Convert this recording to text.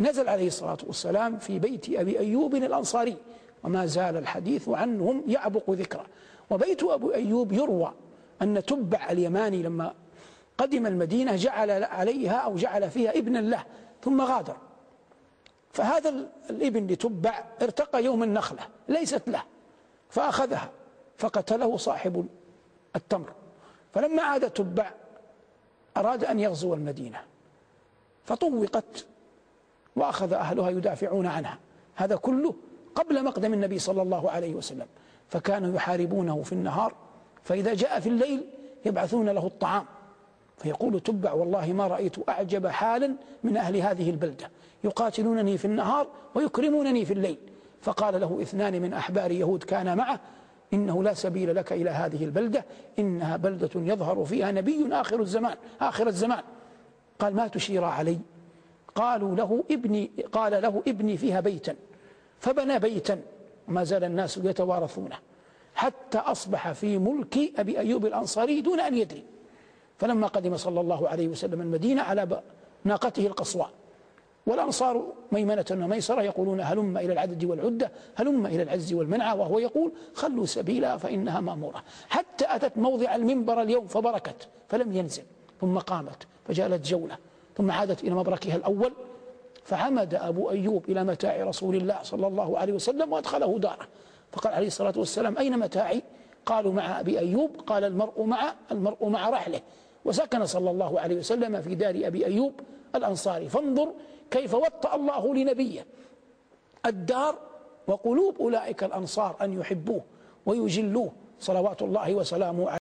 نزل عليه الصلاة والسلام في بيت أبي أيوب الأنصاري وما زال الحديث عنهم يعبق ذكره. وبيت أبو أيوب يروى أن تبع اليماني لما قدم المدينة جعل عليها أو جعل فيها ابنا له ثم غادر. فهذا الابن لتبع ارتقى يوم النخلة ليست له فأخذها فقتله صاحب التمر. فلما عاد تبع أراد أن يغزو المدينة فطوقت وأخذ أهلها يدافعون عنها. هذا كله قبل مقدم النبي صلى الله عليه وسلم. فكانوا يحاربونه في النهار فإذا جاء في الليل يبعثون له الطعام. فيقول تبع والله ما رأيت أعجب حالا من أهل هذه البلدة. يقاتلونني في النهار ويكرمونني في الليل. فقال له اثنان من أحبار يهود كان معه إنه لا سبيل لك إلى هذه البلدة إنها بلدة يظهر فيها نبي آخر الزمان آخر الزمان. قال ما تشير علي؟ قالوا له ابني قال له ابني فيها بيتا. فبنى بيتا. وما زال الناس يتوارثونه. حتى أصبح في ملك أبي أيوب الأنصاري دون أن يدري. فلما قدم صلى الله عليه وسلم المدينة على ناقته القصواء والأنصار ميمنة وميسرة يقولون هلم إلى العدد والعدة هلم إلى العز والمنعة وهو يقول خلوا سبيلها فإنها مأمورة. حتى أتت موضع المنبر اليوم فبركت فلم ينزل ثم قامت فجالت جولة. ثم عادت إلى مبركها الأول فعمد أبو أيوب إلى متاع رسول الله صلى الله عليه وسلم وأدخله داره. فقال عليه الصلاة والسلام أين متاعي؟ قالوا مع أبي أيوب. قال المرء مع المرء مع رحله. وسكن صلى الله عليه وسلم في دار أبي أيوب الأنصاري فانظر كيف وطأ الله لنبيه. الدار وقلوب أولئك الأنصار أن يحبوه ويجلوه. صلوات الله وسلامه عليه.